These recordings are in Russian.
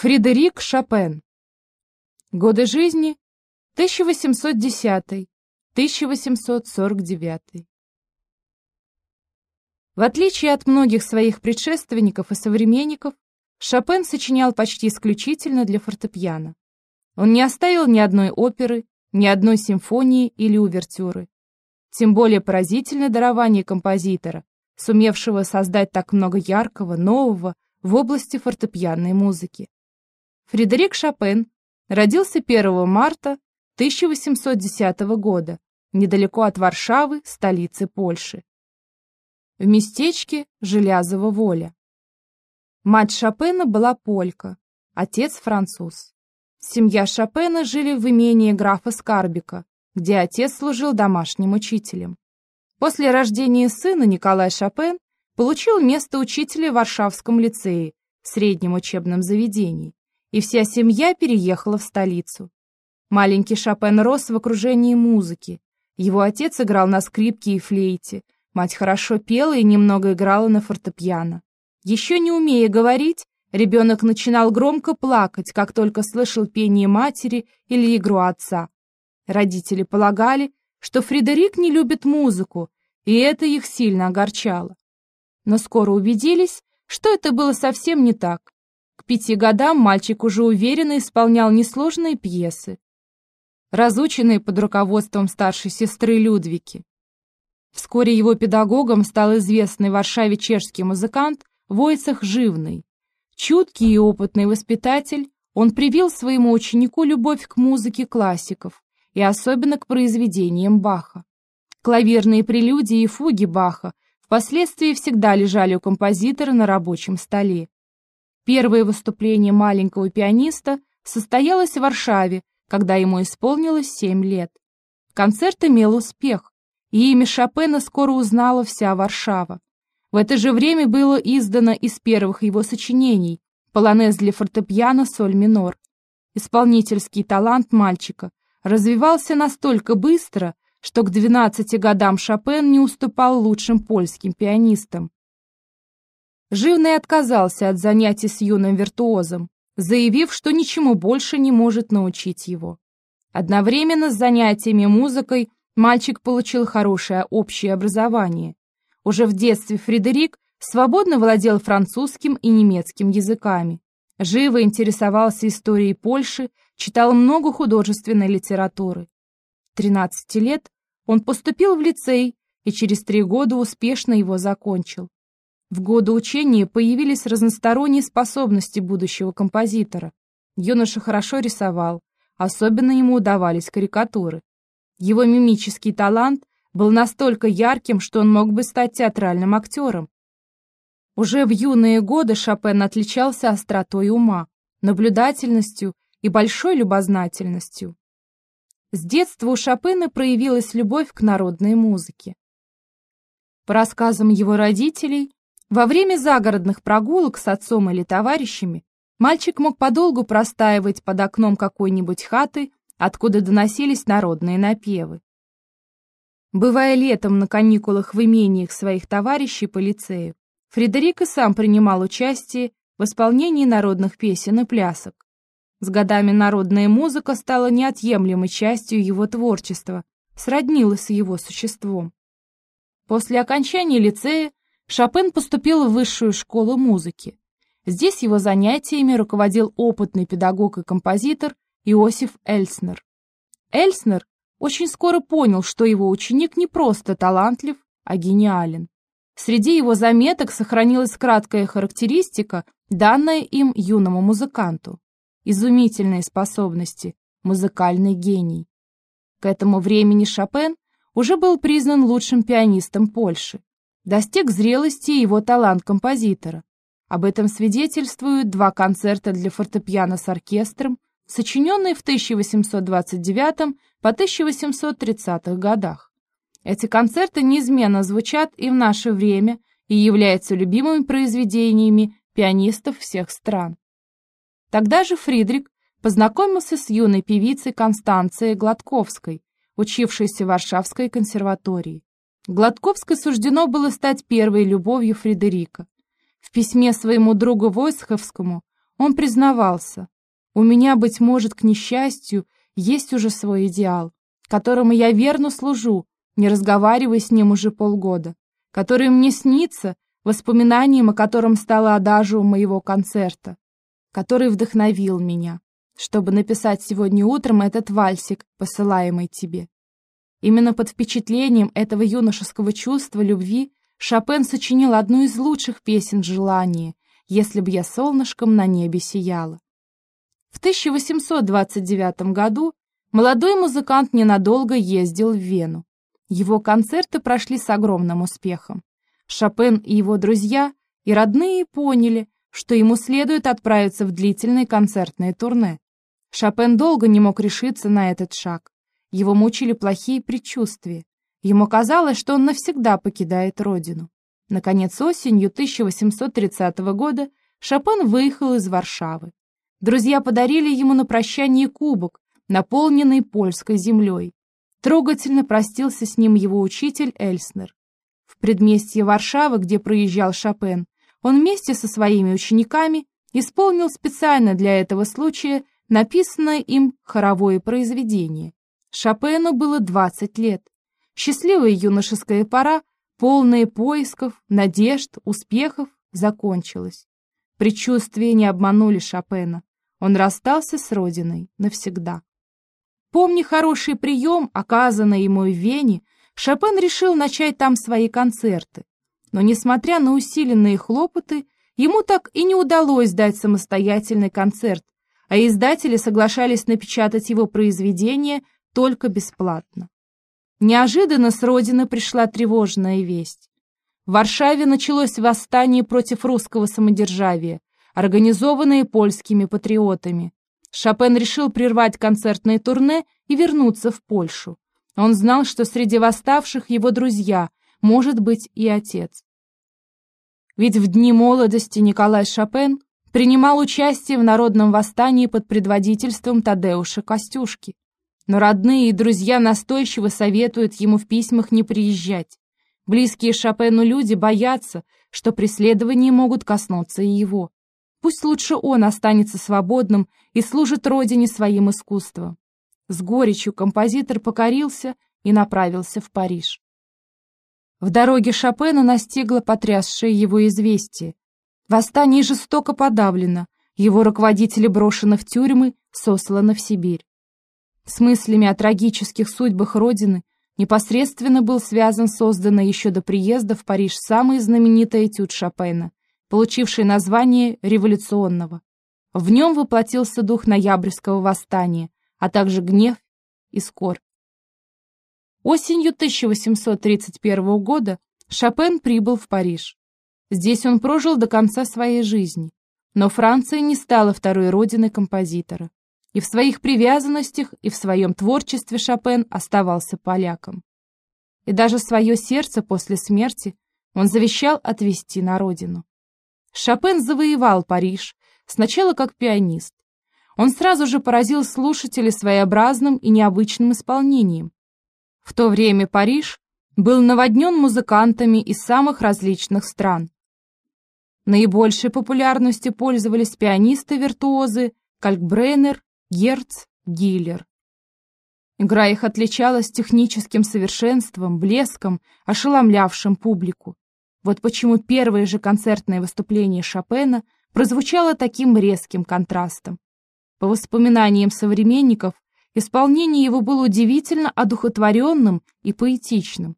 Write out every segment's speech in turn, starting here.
Фредерик Шопен. Годы жизни 1810-1849. В отличие от многих своих предшественников и современников, Шопен сочинял почти исключительно для фортепиано. Он не оставил ни одной оперы, ни одной симфонии или увертюры. Тем более поразительно дарование композитора, сумевшего создать так много яркого, нового в области фортепианной музыки. Фредерик Шопен родился 1 марта 1810 года недалеко от Варшавы, столицы Польши. В местечке Желязова воля. Мать Шопена была полька, отец француз. Семья Шопена жили в имении графа Скарбика, где отец служил домашним учителем. После рождения сына Николай Шопен получил место учителя в Варшавском лицее, среднем учебном заведении и вся семья переехала в столицу. Маленький Шопен рос в окружении музыки. Его отец играл на скрипке и флейте, мать хорошо пела и немного играла на фортепиано. Еще не умея говорить, ребенок начинал громко плакать, как только слышал пение матери или игру отца. Родители полагали, что Фредерик не любит музыку, и это их сильно огорчало. Но скоро убедились, что это было совсем не так пяти годам мальчик уже уверенно исполнял несложные пьесы, разученные под руководством старшей сестры Людвики. Вскоре его педагогом стал известный в Варшаве чешский музыкант Войцех Живный. Чуткий и опытный воспитатель, он привил своему ученику любовь к музыке классиков и особенно к произведениям Баха. Клавирные прелюдии и фуги Баха впоследствии всегда лежали у композитора на рабочем столе. Первое выступление маленького пианиста состоялось в Варшаве, когда ему исполнилось семь лет. Концерт имел успех, и имя Шопена скоро узнала вся Варшава. В это же время было издано из первых его сочинений «Полонез для фортепиано соль минор». Исполнительский талант мальчика развивался настолько быстро, что к 12 годам Шопен не уступал лучшим польским пианистам. Живный отказался от занятий с юным виртуозом, заявив, что ничему больше не может научить его. Одновременно с занятиями музыкой мальчик получил хорошее общее образование. Уже в детстве Фредерик свободно владел французским и немецким языками. Живо интересовался историей Польши, читал много художественной литературы. 13 лет он поступил в лицей и через три года успешно его закончил. В годы учения появились разносторонние способности будущего композитора. Юноша хорошо рисовал, особенно ему удавались карикатуры. Его мимический талант был настолько ярким, что он мог бы стать театральным актером. Уже в юные годы Шопен отличался остротой ума, наблюдательностью и большой любознательностью. С детства у Шопена проявилась любовь к народной музыке. По рассказам его родителей, во время загородных прогулок с отцом или товарищами мальчик мог подолгу простаивать под окном какой-нибудь хаты, откуда доносились народные напевы. Бывая летом на каникулах в имениях своих товарищей по лицею, Фредерик и сам принимал участие в исполнении народных песен и плясок. С годами народная музыка стала неотъемлемой частью его творчества, сроднилась с его существом. После окончания лицея Шопен поступил в высшую школу музыки. Здесь его занятиями руководил опытный педагог и композитор Иосиф Эльснер. Эльснер очень скоро понял, что его ученик не просто талантлив, а гениален. Среди его заметок сохранилась краткая характеристика, данная им юному музыканту. Изумительные способности, музыкальный гений. К этому времени Шопен уже был признан лучшим пианистом Польши достиг зрелости его талант композитора. Об этом свидетельствуют два концерта для фортепиано с оркестром, сочиненные в 1829 по 1830 годах. Эти концерты неизменно звучат и в наше время и являются любимыми произведениями пианистов всех стран. Тогда же Фридрик познакомился с юной певицей Констанцией Гладковской, учившейся в Варшавской консерватории. Гладковской суждено было стать первой любовью Фредерика. В письме своему другу Войсховскому он признавался, «У меня, быть может, к несчастью, есть уже свой идеал, которому я верно служу, не разговаривая с ним уже полгода, который мне снится, воспоминанием о котором стало адажу моего концерта, который вдохновил меня, чтобы написать сегодня утром этот вальсик, посылаемый тебе. Именно под впечатлением этого юношеского чувства любви Шопен сочинил одну из лучших песен желания «Если бы я солнышком на небе сияла». В 1829 году молодой музыкант ненадолго ездил в Вену. Его концерты прошли с огромным успехом. Шопен и его друзья и родные поняли, что ему следует отправиться в длительное концертное турне. Шопен долго не мог решиться на этот шаг. Его мучили плохие предчувствия. Ему казалось, что он навсегда покидает родину. Наконец, осенью 1830 года Шопен выехал из Варшавы. Друзья подарили ему на прощание кубок, наполненный польской землей. Трогательно простился с ним его учитель Эльснер. В предместье Варшавы, где проезжал Шопен, он вместе со своими учениками исполнил специально для этого случая написанное им хоровое произведение. Шопену было 20 лет. Счастливая юношеская пора, полная поисков, надежд, успехов, закончилась. Предчувствия не обманули Шопена. Он расстался с родиной навсегда. Помня хороший прием, оказанный ему в Вене, Шопен решил начать там свои концерты. Но, несмотря на усиленные хлопоты, ему так и не удалось дать самостоятельный концерт, а издатели соглашались напечатать его произведение только бесплатно. Неожиданно с родины пришла тревожная весть. В Варшаве началось восстание против русского самодержавия, организованное польскими патриотами. Шопен решил прервать концертное турне и вернуться в Польшу. Он знал, что среди восставших его друзья, может быть и отец. Ведь в дни молодости Николай Шопен принимал участие в народном восстании под предводительством Тадеуша Костюшки. Но родные и друзья настойчиво советуют ему в письмах не приезжать. Близкие Шопену люди боятся, что преследования могут коснуться и его. Пусть лучше он останется свободным и служит родине своим искусством. С горечью композитор покорился и направился в Париж. В дороге Шопена настигло потрясшее его известие. Восстание жестоко подавлено, его руководители брошены в тюрьмы, сосланы в Сибирь. С мыслями о трагических судьбах Родины непосредственно был связан созданный еще до приезда в Париж самый знаменитый этюд Шопена, получивший название «Революционного». В нем воплотился дух ноябрьского восстания, а также гнев и скорбь. Осенью 1831 года Шопен прибыл в Париж. Здесь он прожил до конца своей жизни. Но Франция не стала второй родиной композитора. И в своих привязанностях, и в своем творчестве Шопен оставался поляком. И даже свое сердце после смерти он завещал отвезти на родину. Шопен завоевал Париж, сначала как пианист. Он сразу же поразил слушателей своеобразным и необычным исполнением, в то время Париж был наводнен музыкантами из самых различных стран. Наибольшей популярностью пользовались пианисты-виртуозы Калькбрейнер, Герц, Гиллер. Игра их отличалась техническим совершенством, блеском, ошеломлявшим публику. Вот почему первое же концертное выступление Шопена прозвучало таким резким контрастом. По воспоминаниям современников, Исполнение его было удивительно одухотворенным и поэтичным.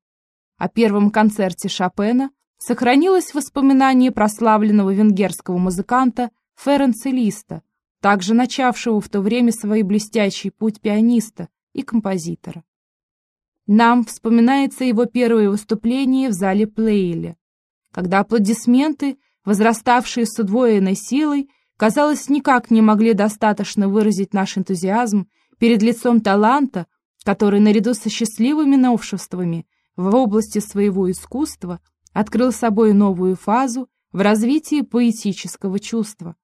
О первом концерте Шопена сохранилось воспоминание прославленного венгерского музыканта Ференца Листа, также начавшего в то время свой блестящий путь пианиста и композитора. Нам вспоминается его первое выступление в зале Плейле, когда аплодисменты, возраставшие с удвоенной силой, казалось, никак не могли достаточно выразить наш энтузиазм перед лицом таланта, который наряду со счастливыми новшествами в области своего искусства открыл собой новую фазу в развитии поэтического чувства.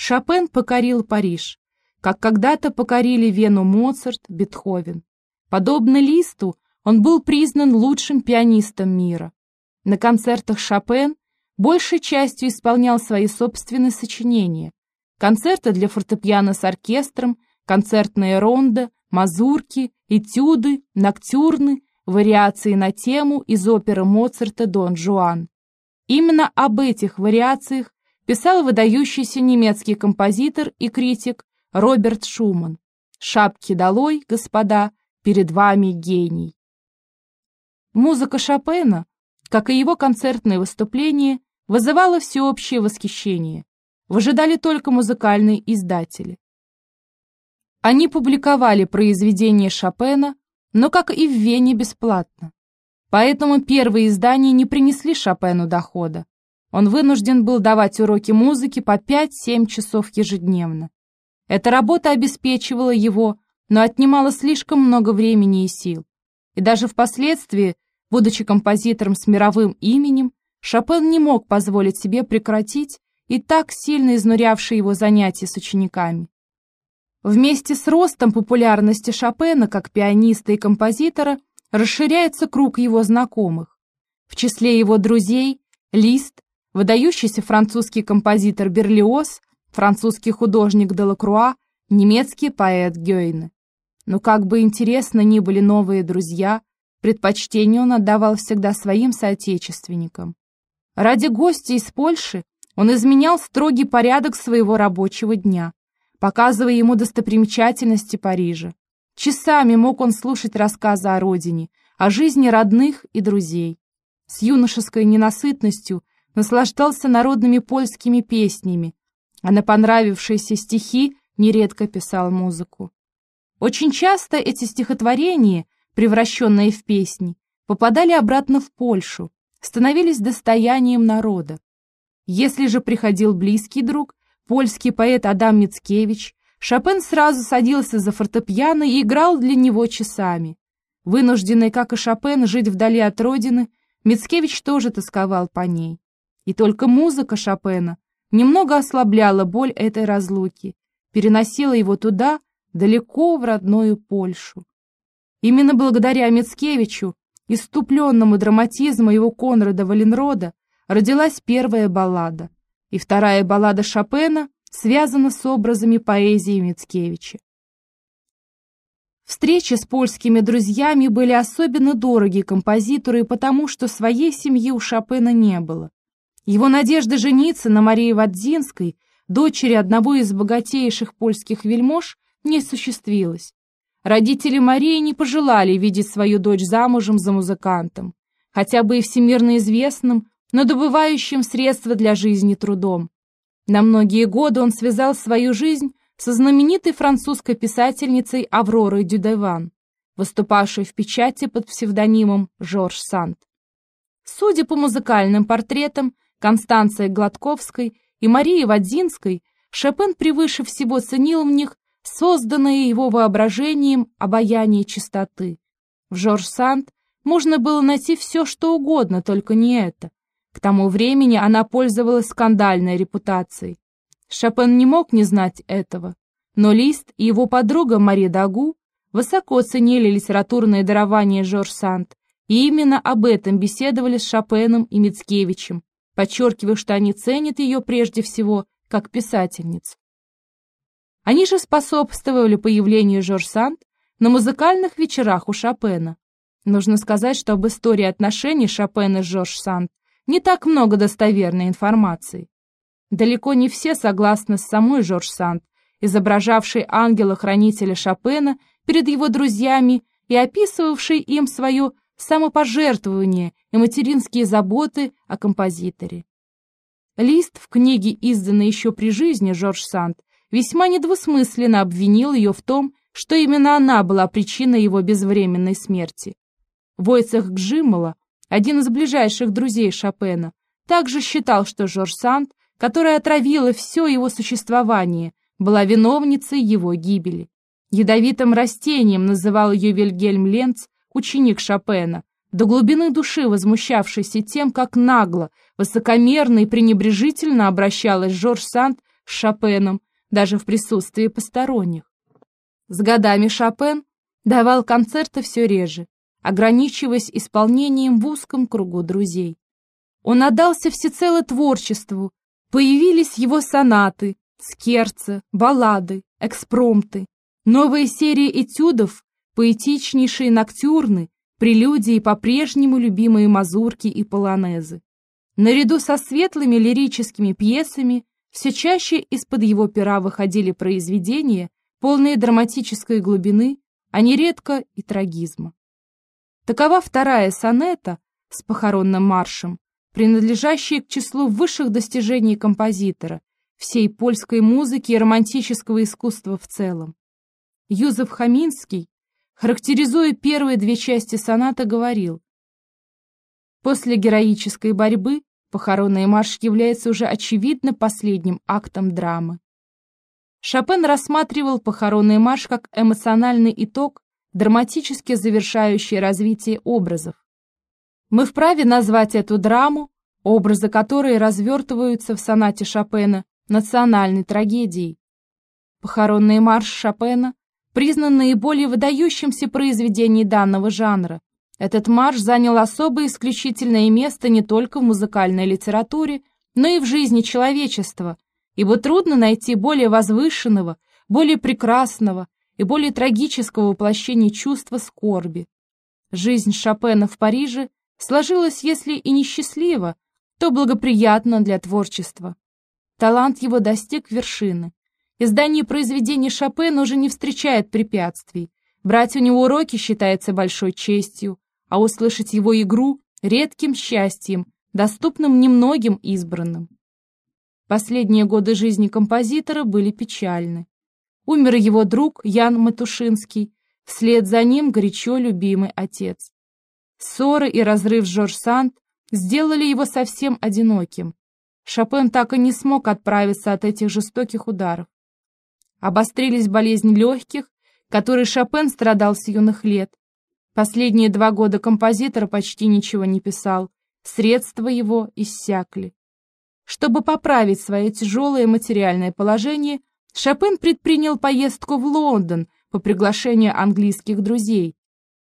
Шопен покорил Париж, как когда-то покорили Вену Моцарт, Бетховен. Подобно Листу, он был признан лучшим пианистом мира. На концертах Шопен большей частью исполнял свои собственные сочинения, концерты для фортепиано с оркестром, концертные ронда, мазурки, этюды, ноктюрны, вариации на тему из оперы Моцарта «Дон Жуан». Именно об этих вариациях писал выдающийся немецкий композитор и критик Роберт Шуман. «Шапки долой, господа, перед вами гений». Музыка Шопена, как и его концертные выступления, вызывала всеобщее восхищение. Выжидали только музыкальные издатели. Они публиковали произведения Шопена, но, как и в Вене, бесплатно. Поэтому первые издания не принесли Шопену дохода. Он вынужден был давать уроки музыки по 5-7 часов ежедневно. Эта работа обеспечивала его, но отнимала слишком много времени и сил. И даже впоследствии, будучи композитором с мировым именем, Шопен не мог позволить себе прекратить и так сильно изнурявшие его занятия с учениками. Вместе с ростом популярности Шопена как пианиста и композитора расширяется круг его знакомых. В числе его друзей Лист, выдающийся французский композитор Берлиоз, французский художник Делакруа, немецкий поэт Гёйне. Но как бы интересно ни были новые друзья, предпочтение он отдавал всегда своим соотечественникам. Ради гостя из Польши он изменял строгий порядок своего рабочего дня, показывая ему достопримечательности Парижа. Часами мог он слушать рассказы о родине, о жизни родных и друзей. С юношеской ненасытностью наслаждался народными польскими песнями, а на понравившиеся стихи нередко писал музыку. Очень часто эти стихотворения, превращенные в песни, попадали обратно в Польшу, становились достоянием народа. Если же приходил близкий друг, польский поэт Адам Мицкевич, Шопен сразу садился за фортепиано и играл для него часами. Вынужденный, как и Шопен, жить вдали от родины, Мицкевич тоже тосковал по ней. И только музыка Шопена немного ослабляла боль этой разлуки, переносила его туда, далеко в родную Польшу. Именно благодаря Мицкевичу, иступленному драматизму его Конрада Валенрода, родилась первая баллада, и вторая баллада Шопена связана с образами поэзии Мицкевича. Встречи с польскими друзьями были особенно дороги композитору и потому, что своей семьи у Шопена не было. Его надежда жениться на Марии Вадзинской, дочери одного из богатейших польских вельмож, не осуществилась. Родители Марии не пожелали видеть свою дочь замужем за музыкантом, хотя бы и всемирно известным, но добывающим средства для жизни трудом. На многие годы он связал свою жизнь со знаменитой французской писательницей Авророй Дюдеван, выступавшей в печати под псевдонимом Жорж Санд. Судя по музыкальным портретам Констанции Гладковской и Марии Вадзинской, Шопен превыше всего ценил в них созданное его воображением обаяние чистоты. В Жорж Санд можно было найти все, что угодно, только не это. К тому времени она пользовалась скандальной репутацией. Шопен не мог не знать этого, но Лист и его подруга Мари Дагу высоко ценили литературное дарование Жорж Санд, и именно об этом беседовали с Шопеном и Мицкевичем, подчеркивая, что они ценят ее прежде всего как писательницу. Они же способствовали появлению Жорж Санд на музыкальных вечерах у Шопена. Нужно сказать, что об истории отношений Шопена с Жорж Санд не так много достоверной информации. Далеко не все согласны с самой Жорж Санд, изображавшей ангела-хранителя Шопена перед его друзьями и описывавшей им свое самопожертвование и материнские заботы о композиторе. Лист в книге, изданной еще при жизни Жорж Санд, весьма недвусмысленно обвинил ее в том, что именно она была причиной его безвременной смерти. Войцех Гжимала один из ближайших друзей Шопена, также считал, что Жорж Санд, которая отравила все его существование, была виновницей его гибели. Ядовитым растением называл ее Вильгельм Ленц, ученик Шопена, до глубины души возмущавшийся тем, как нагло, высокомерно и пренебрежительно обращалась Жорж Санд с Шопеном, даже в присутствии посторонних. С годами Шопен давал концерты все реже, ограничиваясь исполнением в узком кругу друзей. Он отдался всецело творчеству, появились его сонаты, скерцы, баллады, экспромты, новые серии этюдов, поэтичнейшие ноктюрны, прелюдии по-прежнему любимые мазурки и полонезы. Наряду со светлыми лирическими пьесами все чаще из-под его пера выходили произведения, полные драматической глубины, а нередко и трагизма. Такова вторая сонета с похоронным маршем, принадлежащая к числу высших достижений композитора, всей польской музыки и романтического искусства в целом. Юзеф Хаминский, характеризуя первые две части соната, говорил, «После героической борьбы Похоронный марш является уже очевидно последним актом драмы. Шопен рассматривал похоронный марш как эмоциональный итог, драматически завершающий развитие образов. Мы вправе назвать эту драму, образы которой развертываются в сонате Шопена, национальной трагедией. Похоронный марш Шопена признан наиболее выдающимся произведением данного жанра, этот марш занял особое исключительное место не только в музыкальной литературе, но и в жизни человечества, ибо трудно найти более возвышенного, более прекрасного и более трагического воплощения чувства скорби. Жизнь Шопена в Париже сложилась, если и несчастливо, то благоприятно для творчества. Талант его достиг вершины. Издание произведений Шопена уже не встречает препятствий. Брать у него уроки считается большой честью а услышать его игру — редким счастьем, доступным немногим избранным. Последние годы жизни композитора были печальны. Умер его друг Ян Матушинский, вслед за ним горячо любимый отец. Ссоры и разрыв Жорж Санд сделали его совсем одиноким. Шопен так и не смог отправиться от этих жестоких ударов. Обострились болезни легких, которой Шопен страдал с юных лет, Последние два года композитор почти ничего не писал, средства его иссякли. Чтобы поправить свое тяжелое материальное положение, Шопен предпринял поездку в Лондон по приглашению английских друзей.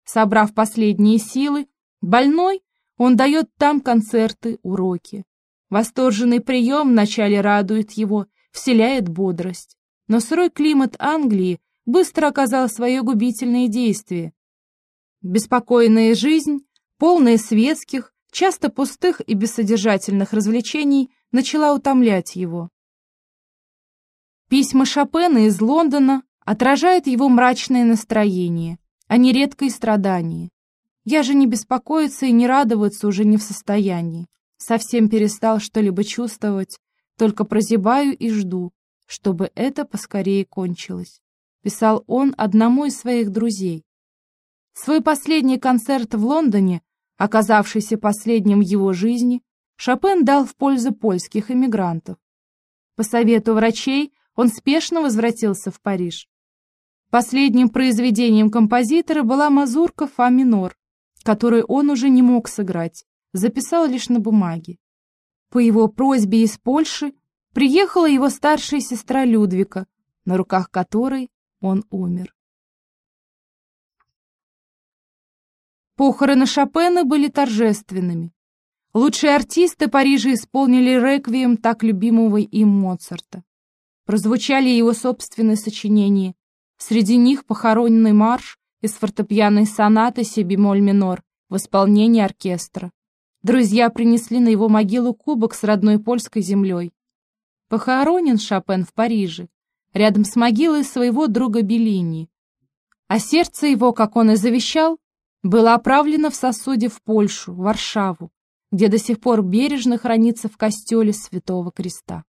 Собрав последние силы, больной, он дает там концерты, уроки. Восторженный прием вначале радует его, вселяет бодрость. Но сырой климат Англии быстро оказал свое губительное действие. Беспокойная жизнь, полная светских, часто пустых и бессодержательных развлечений, начала утомлять его. Письма Шопена из Лондона отражают его мрачное настроение, а не редкое страдание. Я же не беспокоиться и не радоваться уже не в состоянии. Совсем перестал что-либо чувствовать, только прозябаю и жду, чтобы это поскорее кончилось. Писал он одному из своих друзей. Свой последний концерт в Лондоне, оказавшийся последним в его жизни, Шопен дал в пользу польских эмигрантов. По совету врачей он спешно возвратился в Париж. Последним произведением композитора была мазурка фа минор, которую он уже не мог сыграть, записал лишь на бумаге. По его просьбе из Польши приехала его старшая сестра Людвика, на руках которой он умер. Похороны Шопена были торжественными. Лучшие артисты Парижа исполнили реквием так любимого им Моцарта. Прозвучали его собственные сочинения. Среди них похоронный марш из фортепианной сонаты си-бемоль минор в исполнении оркестра. Друзья принесли на его могилу кубок с родной польской землей. Похоронен Шопен в Париже, рядом с могилой своего друга Беллини. А сердце его, как он и завещал, было оправлено в сосуде в Польшу, Варшаву, где до сих пор бережно хранится в костеле Святого Креста.